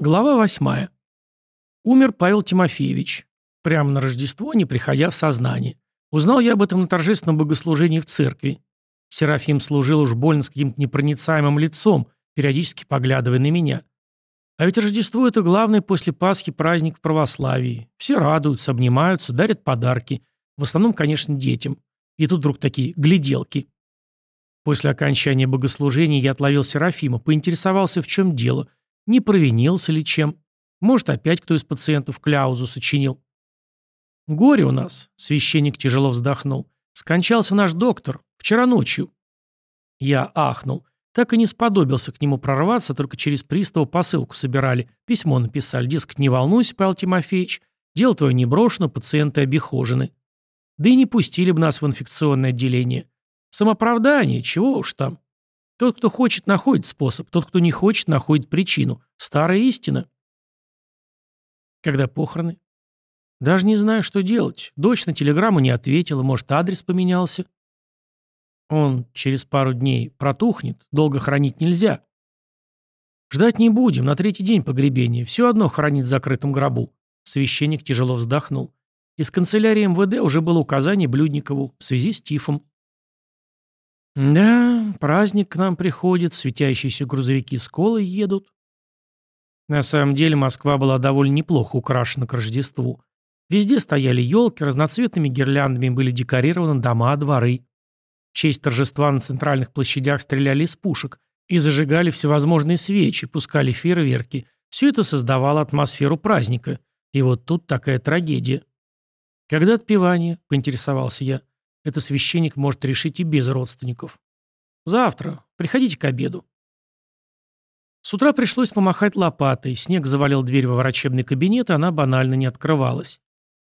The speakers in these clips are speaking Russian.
Глава восьмая. Умер Павел Тимофеевич. Прямо на Рождество, не приходя в сознание. Узнал я об этом на торжественном богослужении в церкви. Серафим служил уж больно с каким-то непроницаемым лицом, периодически поглядывая на меня. А ведь Рождество – это главный после Пасхи праздник в православии. Все радуются, обнимаются, дарят подарки. В основном, конечно, детям. И тут вдруг такие гляделки. После окончания богослужения я отловил Серафима, поинтересовался, в чем дело, не провинился ли чем. Может, опять кто из пациентов кляузу сочинил. «Горе у нас», — священник тяжело вздохнул. «Скончался наш доктор. Вчера ночью». Я ахнул. Так и не сподобился к нему прорваться, только через пристава посылку собирали. Письмо написали, дескать, не волнуйся, Павел Тимофеевич, дело твое не брошено, пациенты обихожены. Да и не пустили бы нас в инфекционное отделение. Самоправдание, чего уж там. Тот, кто хочет, находит способ, тот, кто не хочет, находит причину. Старая истина. Когда похороны? Даже не знаю, что делать. Дочь на телеграмму не ответила, может, адрес поменялся. Он через пару дней протухнет, долго хранить нельзя. Ждать не будем, на третий день погребения. Все одно хранить в закрытом гробу. Священник тяжело вздохнул. Из канцелярии МВД уже было указание Блюдникову в связи с тифом. Да, праздник к нам приходит, светящиеся грузовики с колой едут. На самом деле Москва была довольно неплохо украшена к Рождеству. Везде стояли елки, разноцветными гирляндами были декорированы дома, дворы. В честь торжества на центральных площадях стреляли из пушек и зажигали всевозможные свечи, пускали фейерверки. Все это создавало атмосферу праздника. И вот тут такая трагедия. «Когда отпевание?» – поинтересовался я. «Это священник может решить и без родственников». «Завтра. Приходите к обеду». С утра пришлось помахать лопатой. Снег завалил дверь во врачебный кабинет, и она банально не открывалась.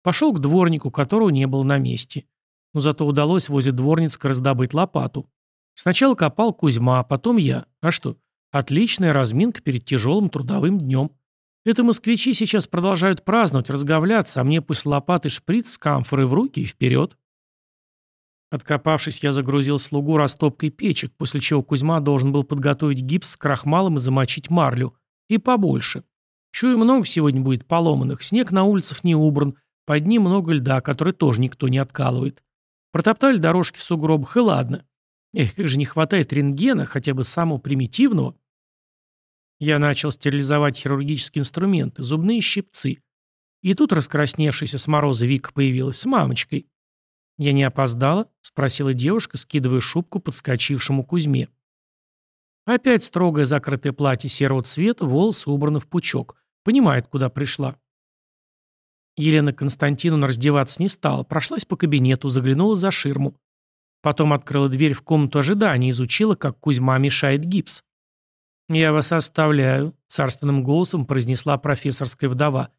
Пошел к дворнику, которого не было на месте но зато удалось возле дворницка раздобыть лопату. Сначала копал Кузьма, а потом я. А что? Отличная разминка перед тяжелым трудовым днем. Это москвичи сейчас продолжают праздновать, разговляться, а мне пусть лопаты шприц с камфорой в руки и вперед. Откопавшись, я загрузил слугу растопкой печек, после чего Кузьма должен был подготовить гипс с крахмалом и замочить марлю. И побольше. Чую, много сегодня будет поломанных. Снег на улицах не убран. Под ним много льда, который тоже никто не откалывает. Протоптали дорожки в сугробах, и ладно. Эх, как же не хватает рентгена, хотя бы самого примитивного. Я начал стерилизовать хирургические инструменты, зубные щипцы. И тут раскрасневшаяся с мороза Вика появилась с мамочкой. «Я не опоздала?» — спросила девушка, скидывая шубку подскочившему Кузьме. Опять строгое закрытое платье серого цвета, волосы убраны в пучок. Понимает, куда пришла. Елена Константиновна раздеваться не стала, прошлась по кабинету, заглянула за ширму. Потом открыла дверь в комнату ожидания изучила, как Кузьма мешает гипс. «Я вас оставляю», — царственным голосом произнесла профессорская вдова.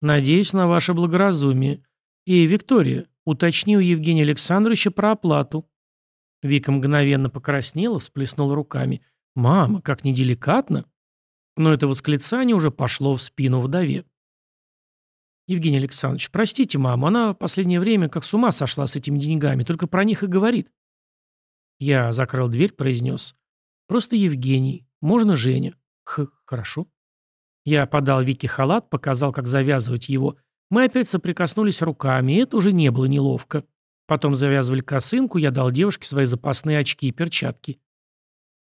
«Надеюсь на ваше благоразумие. И, Виктория, уточни у Евгения Александровича про оплату». Вика мгновенно покраснела, всплеснула руками. «Мама, как неделикатно!» Но это восклицание уже пошло в спину вдове. Евгений Александрович, простите маму, она в последнее время как с ума сошла с этими деньгами, только про них и говорит. Я закрыл дверь, произнес. Просто Евгений. Можно Женя? Х, хорошо. Я подал Вике халат, показал, как завязывать его. Мы опять соприкоснулись руками, и это уже не было неловко. Потом завязывали косынку, я дал девушке свои запасные очки и перчатки.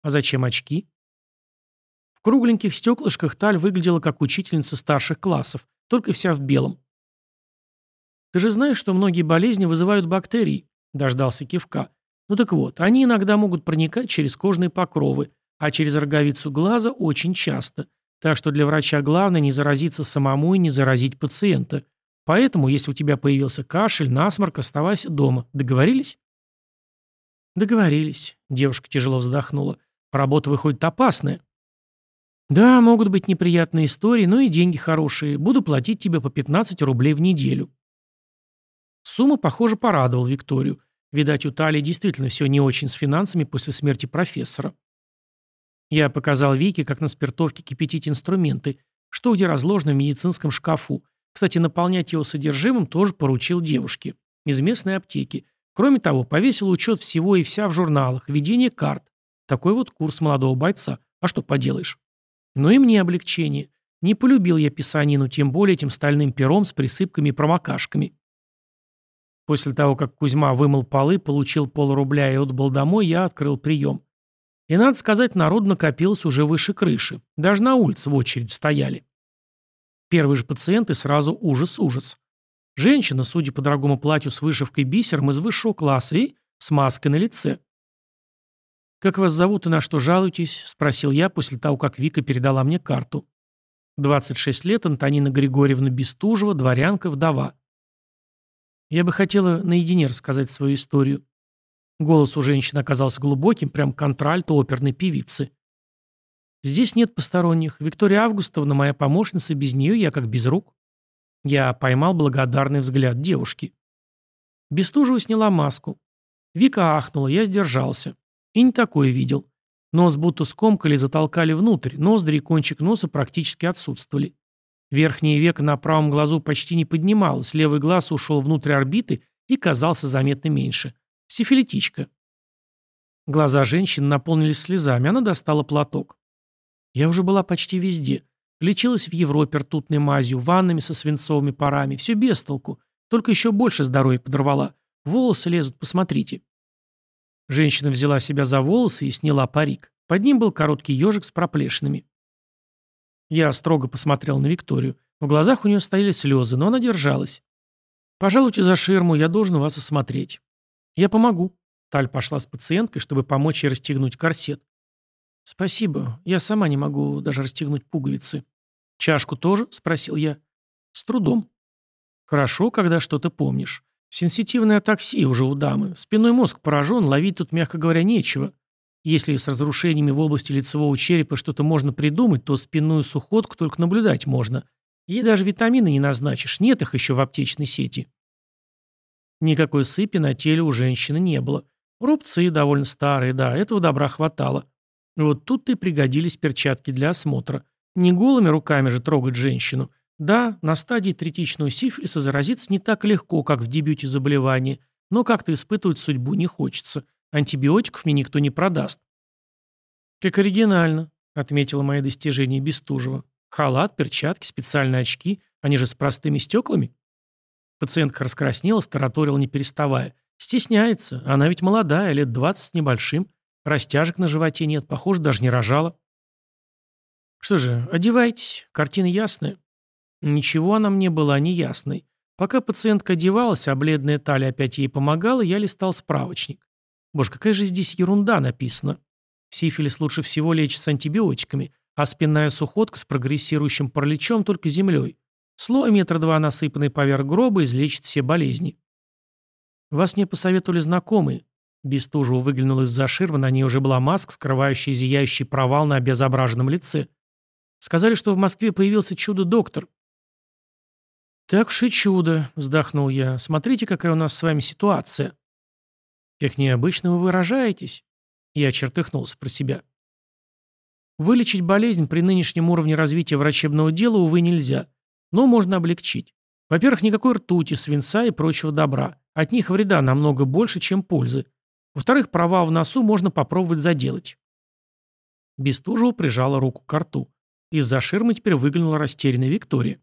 А зачем очки? В кругленьких стеклышках Таль выглядела как учительница старших классов. Только вся в белом. Ты же знаешь, что многие болезни вызывают бактерии, дождался кивка. Ну так вот, они иногда могут проникать через кожные покровы, а через роговицу глаза очень часто. Так что для врача главное не заразиться самому и не заразить пациента. Поэтому, если у тебя появился кашель, насморк, оставайся дома. Договорились? Договорились. Девушка тяжело вздохнула. Работа выходит опасная. Да, могут быть неприятные истории, но и деньги хорошие. Буду платить тебе по 15 рублей в неделю. Сумма, похоже, порадовала Викторию. Видать, у Талии действительно все не очень с финансами после смерти профессора. Я показал Вике, как на спиртовке кипятить инструменты, что где разложено в медицинском шкафу. Кстати, наполнять его содержимым тоже поручил девушке. Из местной аптеки. Кроме того, повесил учет всего и вся в журналах, ведение карт. Такой вот курс молодого бойца. А что поделаешь? Но и мне облегчение. Не полюбил я писанину, тем более этим стальным пером с присыпками и промокашками. После того, как Кузьма вымыл полы, получил полрубля и отбыл домой, я открыл прием. И, надо сказать, народ накопилось уже выше крыши. Даже на улице в очередь стояли. Первые же пациенты сразу ужас-ужас. Женщина, судя по дорогому платью с вышивкой бисером, из высшего класса и с маской на лице. «Как вас зовут и на что жалуетесь?» – спросил я после того, как Вика передала мне карту. 26 лет, Антонина Григорьевна Бестужева, дворянка, вдова. Я бы хотела наедине рассказать свою историю. Голос у женщины оказался глубоким, прям контральто оперной певицы. Здесь нет посторонних. Виктория Августовна моя помощница, без нее я как без рук. Я поймал благодарный взгляд девушки. Бестужева сняла маску. Вика ахнула, я сдержался. И не такое видел. Нос будто скомкали затолкали внутрь, ноздри и кончик носа практически отсутствовали. Верхнее веко на правом глазу почти не поднималось, левый глаз ушел внутрь орбиты и казался заметно меньше. Сифилитичка. Глаза женщины наполнились слезами, она достала платок. Я уже была почти везде. Лечилась в Европе ртутной мазью, ваннами со свинцовыми парами. Все без толку. Только еще больше здоровья подорвала. Волосы лезут, посмотрите. Женщина взяла себя за волосы и сняла парик. Под ним был короткий ежик с проплешинами. Я строго посмотрел на Викторию. В глазах у нее стояли слезы, но она держалась. «Пожалуйте за ширму, я должен вас осмотреть». «Я помогу». Таль пошла с пациенткой, чтобы помочь ей расстегнуть корсет. «Спасибо, я сама не могу даже расстегнуть пуговицы». «Чашку тоже?» – спросил я. «С трудом». «Хорошо, когда что-то помнишь. Сенситивная атаксия уже у дамы. Спинной мозг поражен, ловить тут, мягко говоря, нечего. Если с разрушениями в области лицевого черепа что-то можно придумать, то спинную сухотку только наблюдать можно. Ей даже витамины не назначишь, нет их еще в аптечной сети. Никакой сыпи на теле у женщины не было. Рубцы довольно старые, да, этого добра хватало. Вот тут-то и пригодились перчатки для осмотра. Не голыми руками же трогать женщину, да, на стадии третичного сифилиса заразиться не так легко, как в дебюте заболевания, но как-то испытывать судьбу не хочется. Антибиотиков мне никто не продаст. «Как оригинально», — отметила мои достижения Бестужева. «Халат, перчатки, специальные очки, они же с простыми стеклами?» Пациентка раскраснелась, тараторила не переставая. «Стесняется, она ведь молодая, лет двадцать с небольшим. Растяжек на животе нет, похоже, даже не рожала». «Что же, одевайтесь, картина ясная». Ничего она мне была неясной. Пока пациентка одевалась, а бледная талия опять ей помогала, я листал справочник. Боже, какая же здесь ерунда написана. Сифилис лучше всего лечится антибиотиками, а спинная сухотка с прогрессирующим параличом только землей. Слой метра два, насыпанный поверх гроба, излечит все болезни. Вас мне посоветовали знакомые. Бестужева выглянула из-за ширмы, на ней уже была маска, скрывающая зияющий провал на обезображенном лице. Сказали, что в Москве появился чудо-доктор. «Так уж и чудо», — вздохнул я. «Смотрите, какая у нас с вами ситуация». «Как необычно вы выражаетесь», — я чертыхнулся про себя. Вылечить болезнь при нынешнем уровне развития врачебного дела, увы, нельзя. Но можно облегчить. Во-первых, никакой ртути, свинца и прочего добра. От них вреда намного больше, чем пользы. Во-вторых, провал в носу можно попробовать заделать. Бестужева прижала руку к рту. Из-за ширмы теперь выглянула растерянная Виктория.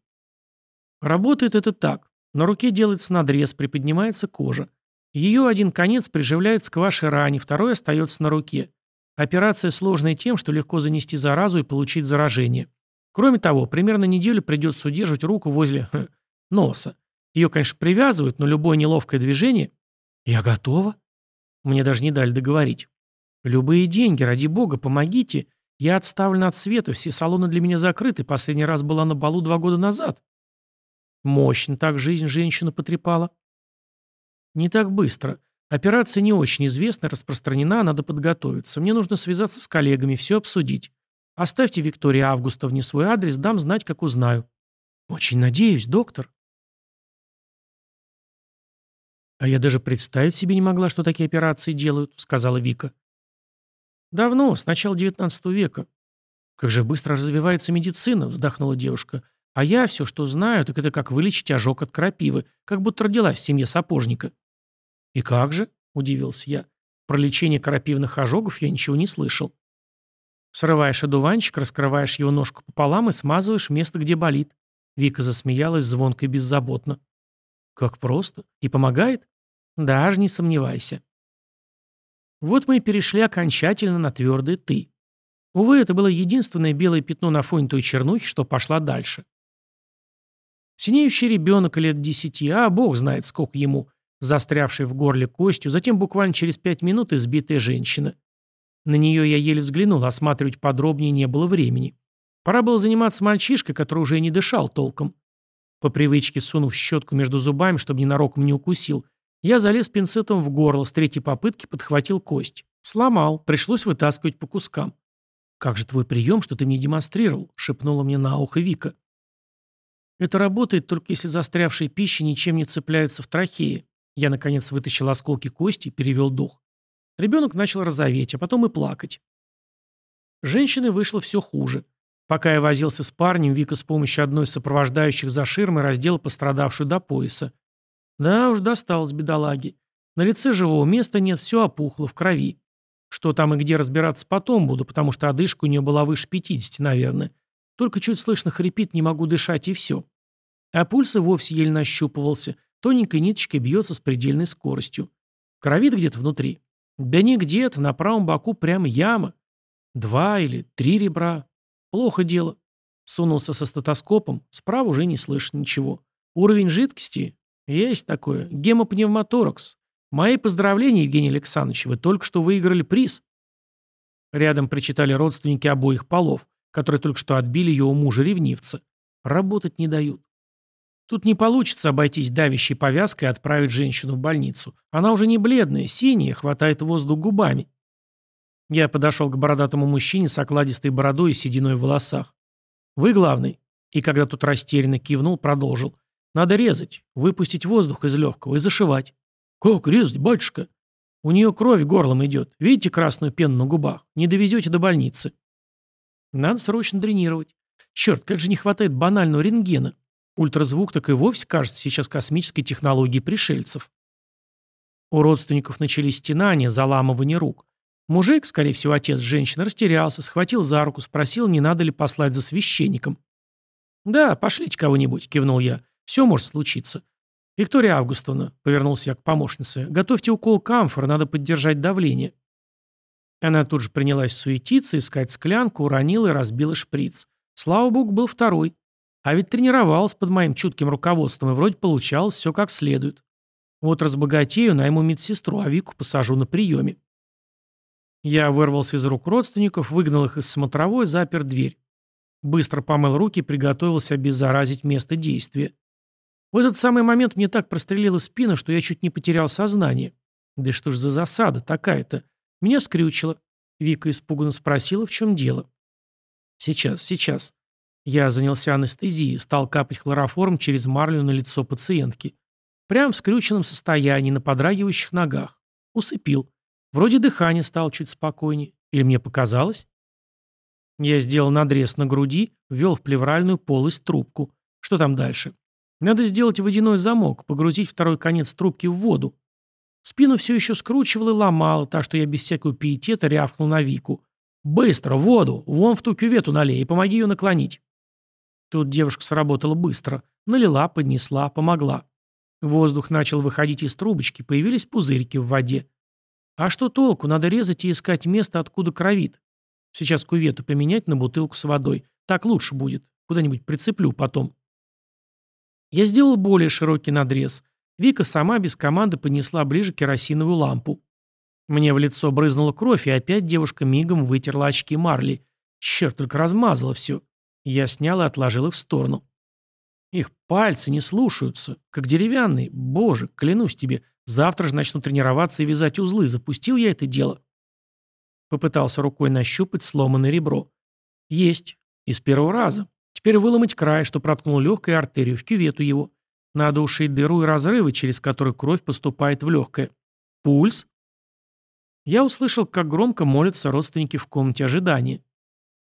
Работает это так. На руке делается надрез, приподнимается кожа. Ее один конец приживляется к вашей ране, второй остается на руке. Операция сложная тем, что легко занести заразу и получить заражение. Кроме того, примерно неделю придется удерживать руку возле хм, носа. Ее, конечно, привязывают, но любое неловкое движение... Я готова. Мне даже не дали договорить. Любые деньги, ради бога, помогите. Я отставлена от света, все салоны для меня закрыты, последний раз была на балу два года назад. Мощно так жизнь женщину потрепала. Не так быстро. Операция не очень известна, распространена, надо подготовиться. Мне нужно связаться с коллегами, все обсудить. Оставьте Виктории Августовне свой адрес, дам знать, как узнаю. Очень надеюсь, доктор. А я даже представить себе не могла, что такие операции делают, сказала Вика. Давно, с начала XIX века. Как же быстро развивается медицина, вздохнула девушка. А я все, что знаю, так это как вылечить ожог от крапивы, как будто родилась в семье сапожника. И как же? Удивился я. Про лечение крапивных ожогов я ничего не слышал. Срываешь одуванчик, раскрываешь его ножку пополам и смазываешь место, где болит. Вика засмеялась звонко и беззаботно. Как просто. И помогает? Даже не сомневайся. Вот мы и перешли окончательно на твердое «ты». Увы, это было единственное белое пятно на фоне той чернухи, что пошла дальше. Синеющий ребенок лет десяти, а бог знает, сколько ему, застрявший в горле костью, затем буквально через пять минут избитая женщина. На нее я еле взглянул, осматривать подробнее не было времени. Пора было заниматься мальчишкой, который уже и не дышал толком. По привычке, сунув щетку между зубами, чтобы ненароком не укусил, я залез пинцетом в горло, с третьей попытки подхватил кость. Сломал, пришлось вытаскивать по кускам. «Как же твой прием, что ты мне демонстрировал?» — шепнула мне на ухо Вика. «Это работает только если застрявшая пища ничем не цепляется в трахее». Я, наконец, вытащил осколки кости и перевел дух. Ребенок начал розоветь, а потом и плакать. Женщины вышло все хуже. Пока я возился с парнем, Вика с помощью одной из сопровождающих за ширмой раздела пострадавшую до пояса. Да уж, досталось бедолаги. На лице живого места нет, все опухло, в крови. Что там и где разбираться потом буду, потому что одышка у нее была выше 50, наверное. Только чуть слышно хрипит, не могу дышать, и все. А пульс и вовсе еле нащупывался. Тоненькой ниточкой бьется с предельной скоростью. Кровит где-то внутри. Да не где-то, на правом боку прям яма. Два или три ребра. Плохо дело. Сунулся со стетоскопом, справа уже не слышно ничего. Уровень жидкости есть такое. Гемопневмоторакс. Мои поздравления, Евгений Александрович, вы только что выиграли приз. Рядом причитали родственники обоих полов, которые только что отбили ее у мужа-ревнивца. Работать не дают. Тут не получится обойтись давящей повязкой и отправить женщину в больницу. Она уже не бледная, синяя, хватает воздух губами. Я подошел к бородатому мужчине с окладистой бородой и сединой в волосах. «Вы главный». И когда тут растерянно кивнул, продолжил. Надо резать, выпустить воздух из легкого и зашивать. Как резать, батюшка? У нее кровь горлом идет. Видите красную пену на губах? Не довезете до больницы. Надо срочно дренировать. Черт, как же не хватает банального рентгена. Ультразвук так и вовсе кажется сейчас космической технологией пришельцев. У родственников начались стенания, заламывание рук. Мужик, скорее всего, отец женщины, растерялся, схватил за руку, спросил, не надо ли послать за священником. «Да, пошлите кого-нибудь», — кивнул я. Все может случиться. Виктория Августовна, повернулся я к помощнице, готовьте укол камфора, надо поддержать давление. Она тут же принялась суетиться, искать склянку, уронила и разбила шприц. Слава богу, был второй. А ведь тренировалась под моим чутким руководством, и вроде получалось все как следует. Вот разбогатею, найму медсестру, а Вику посажу на приеме. Я вырвался из рук родственников, выгнал их из смотровой, запер дверь. Быстро помыл руки и приготовился обеззаразить место действия. В этот самый момент мне так прострелило спину, что я чуть не потерял сознание. Да что ж за засада такая-то? Меня скрючило. Вика испуганно спросила, в чем дело. Сейчас, сейчас. Я занялся анестезией, стал капать хлороформ через марлю на лицо пациентки. Прям в скрюченном состоянии, на подрагивающих ногах. Усыпил. Вроде дыхание стало чуть спокойнее. Или мне показалось? Я сделал надрез на груди, ввел в плевральную полость трубку. Что там дальше? Надо сделать водяной замок, погрузить второй конец трубки в воду. Спину все еще скручивало и ломало, так что я без всякого пиетета рявкнул на Вику. «Быстро, воду! Вон в ту кювету налей и помоги ее наклонить». Тут девушка сработала быстро. Налила, поднесла, помогла. Воздух начал выходить из трубочки, появились пузырьки в воде. А что толку? Надо резать и искать место, откуда кровит. Сейчас кювету поменять на бутылку с водой. Так лучше будет. Куда-нибудь прицеплю потом. Я сделал более широкий надрез. Вика сама без команды поднесла ближе керосиновую лампу. Мне в лицо брызнула кровь, и опять девушка мигом вытерла очки Марли. Черт, только размазала все. Я снял и отложил их в сторону. Их пальцы не слушаются, как деревянные. Боже, клянусь тебе, завтра же начну тренироваться и вязать узлы. Запустил я это дело. Попытался рукой нащупать сломанное ребро. Есть. Из первого раза. Теперь выломать край, что проткнул легкое артерию, в кювету его. Надо ушить дыру и разрывы, через которые кровь поступает в легкое. Пульс? Я услышал, как громко молятся родственники в комнате ожидания.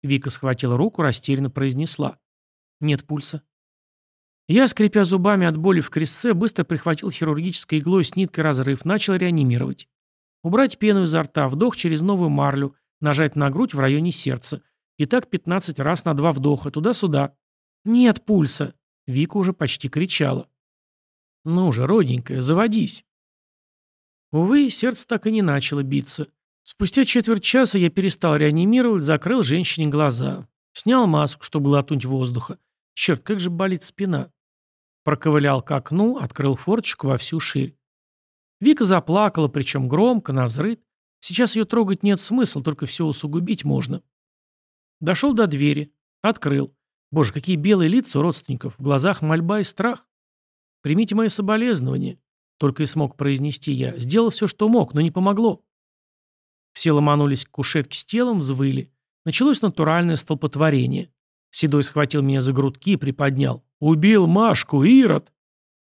Вика схватила руку, растерянно произнесла. Нет пульса. Я, скрипя зубами от боли в крестце, быстро прихватил хирургической иглой с ниткой разрыв, начал реанимировать. Убрать пену изо рта, вдох через новую марлю, Нажать на грудь в районе сердца. И так 15 раз на два вдоха, туда-сюда. Нет пульса. Вика уже почти кричала. Ну же, родненькая, заводись. Увы, сердце так и не начало биться. Спустя четверть часа я перестал реанимировать, закрыл женщине глаза. Снял маску, чтобы глотнуть воздуха. Черт, как же болит спина. Проковылял к окну, открыл форточку во всю ширь. Вика заплакала, причем громко, навзрыд. Сейчас ее трогать нет смысла, только все усугубить можно. Дошел до двери. Открыл. Боже, какие белые лица у родственников. В глазах мольба и страх. Примите мои соболезнования. Только и смог произнести я. Сделал все, что мог, но не помогло. Все ломанулись к кушетке с телом, взвыли. Началось натуральное столпотворение. Седой схватил меня за грудки и приподнял. «Убил Машку, Ирод!»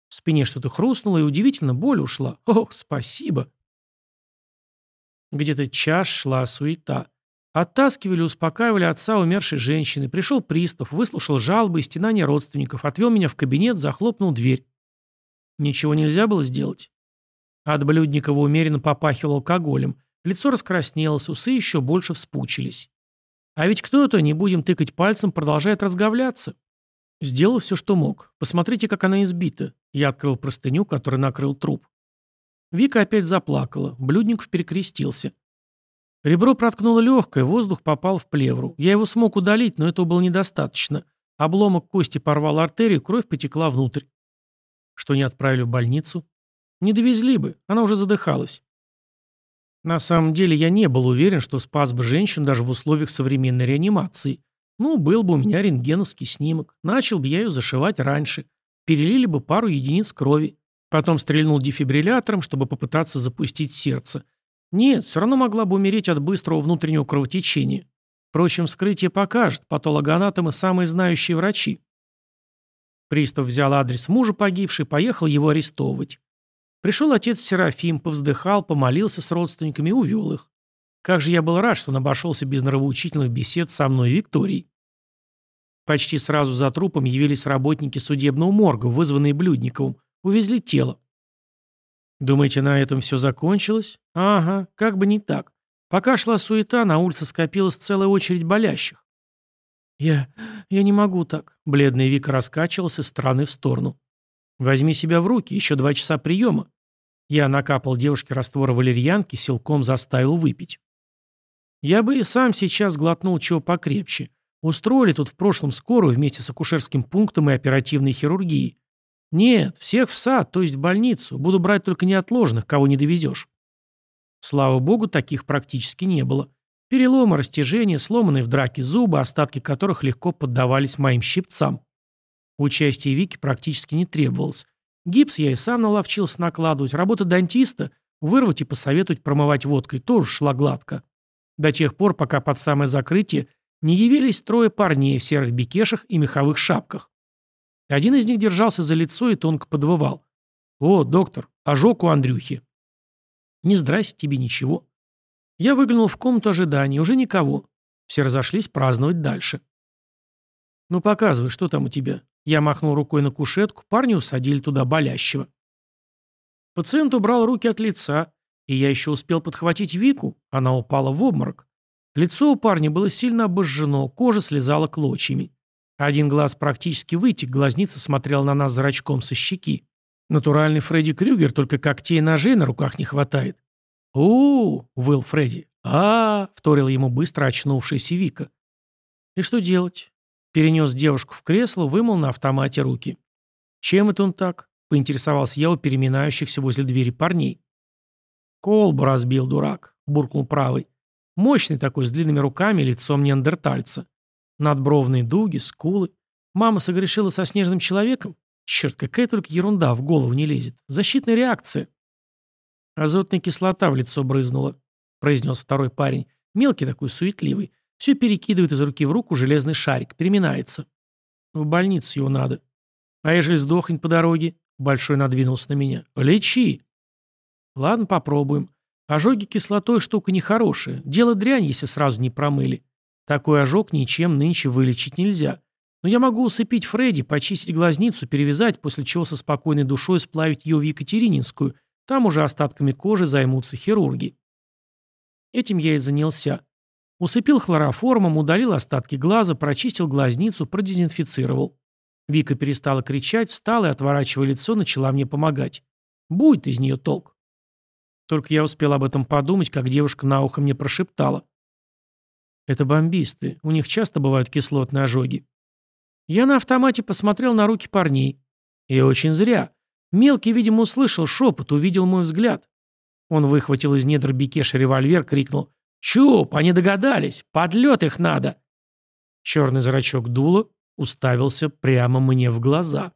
В спине что-то хрустнуло, и удивительно боль ушла. «Ох, спасибо!» Где-то час шла суета. Оттаскивали, успокаивали отца умершей женщины. Пришел пристав, выслушал жалобы и стенания родственников, отвел меня в кабинет, захлопнул дверь. Ничего нельзя было сделать. От Блюдникова умеренно попахивал алкоголем. Лицо раскраснелось, усы еще больше вспучились. А ведь кто-то, не будем тыкать пальцем, продолжает разговляться. Сделал все, что мог. Посмотрите, как она избита. Я открыл простыню, который накрыл труп. Вика опять заплакала. Блюдников перекрестился. Ребро проткнуло легкое, воздух попал в плевру. Я его смог удалить, но этого было недостаточно. Обломок кости порвал артерию, кровь потекла внутрь. Что не отправили в больницу? Не довезли бы, она уже задыхалась. На самом деле я не был уверен, что спас бы женщину даже в условиях современной реанимации. Ну, был бы у меня рентгеновский снимок. Начал бы я ее зашивать раньше. Перелили бы пару единиц крови. Потом стрельнул дефибриллятором, чтобы попытаться запустить сердце. Нет, все равно могла бы умереть от быстрого внутреннего кровотечения. Впрочем, вскрытие покажет, патологоанатомы самые знающие врачи. Пристав взял адрес мужа погибшей, поехал его арестовывать. Пришел отец Серафим, повздыхал, помолился с родственниками и увел их. Как же я был рад, что он обошелся без нравоучительных бесед со мной и Викторией. Почти сразу за трупом явились работники судебного морга, вызванные Блюдниковым, увезли тело. Думаете, на этом все закончилось? Ага, как бы не так. Пока шла суета, на улице скопилась целая очередь болящих. Я... я не могу так. Бледный Вика раскачивался из стороны в сторону. Возьми себя в руки, еще два часа приема. Я накапал девушке раствора валерьянки, силком заставил выпить. Я бы и сам сейчас глотнул чего покрепче. Устроили тут в прошлом скорую вместе с акушерским пунктом и оперативной хирургией. Нет, всех в сад, то есть в больницу. Буду брать только неотложных, кого не довезешь. Слава богу, таких практически не было. Переломы, растяжения, сломанные в драке зубы, остатки которых легко поддавались моим щипцам. Участие Вики практически не требовалось. Гипс я и сам наловчился накладывать. Работа дантиста – вырвать и посоветовать промывать водкой – тоже шла гладко. До тех пор, пока под самое закрытие не явились трое парней в серых бикешах и меховых шапках. Один из них держался за лицо и тонко подвывал. «О, доктор, ожог у Андрюхи». «Не здрасте тебе ничего». Я выглянул в комнату ожидания, уже никого. Все разошлись праздновать дальше. «Ну, показывай, что там у тебя?» Я махнул рукой на кушетку, парни усадили туда болящего. Пациент убрал руки от лица, и я еще успел подхватить Вику, она упала в обморок. Лицо у парня было сильно обожжено, кожа слезала клочьями. Один глаз практически вытек, глазница смотрела на нас зрачком со щеки. Натуральный Фредди Крюгер, только когтей и ножей на руках не хватает. у, выл Фредди. а, -а, -а вторил ему быстро очнувшаяся Вика. «И что делать? Перенес девушку в кресло, вымыл на автомате руки. «Чем это он так?» — поинтересовался я у переминающихся возле двери парней. «Колбу разбил, дурак», — буркнул правый. Мощный такой, с длинными руками, лицом неандертальца. Надбровные дуги, скулы. Мама согрешила со снежным человеком? Черт, какая только ерунда в голову не лезет. Защитная реакция. Азотная кислота в лицо брызнула, произнес второй парень. Мелкий такой, суетливый. Все перекидывает из руки в руку железный шарик, переминается. В больницу его надо. А ежели сдохнет по дороге? Большой надвинулся на меня. Лечи. Ладно, попробуем. Ожоги кислотой штука нехорошая. Дело дрянь, если сразу не промыли. Такой ожог ничем нынче вылечить нельзя. Но я могу усыпить Фредди, почистить глазницу, перевязать, после чего со спокойной душой сплавить ее в Екатерининскую. Там уже остатками кожи займутся хирурги. Этим я и занялся. Усыпил хлороформом, удалил остатки глаза, прочистил глазницу, продезинфицировал. Вика перестала кричать, встала и, отворачивая лицо, начала мне помогать. Будет из нее толк. Только я успел об этом подумать, как девушка на ухо мне прошептала. Это бомбисты. У них часто бывают кислотные ожоги. Я на автомате посмотрел на руки парней. И очень зря. Мелкий, видимо, услышал шепот, увидел мой взгляд. Он выхватил из недр Бекеша револьвер, крикнул «Чуп, они догадались! Подлет их надо!» Черный зрачок дула уставился прямо мне в глаза.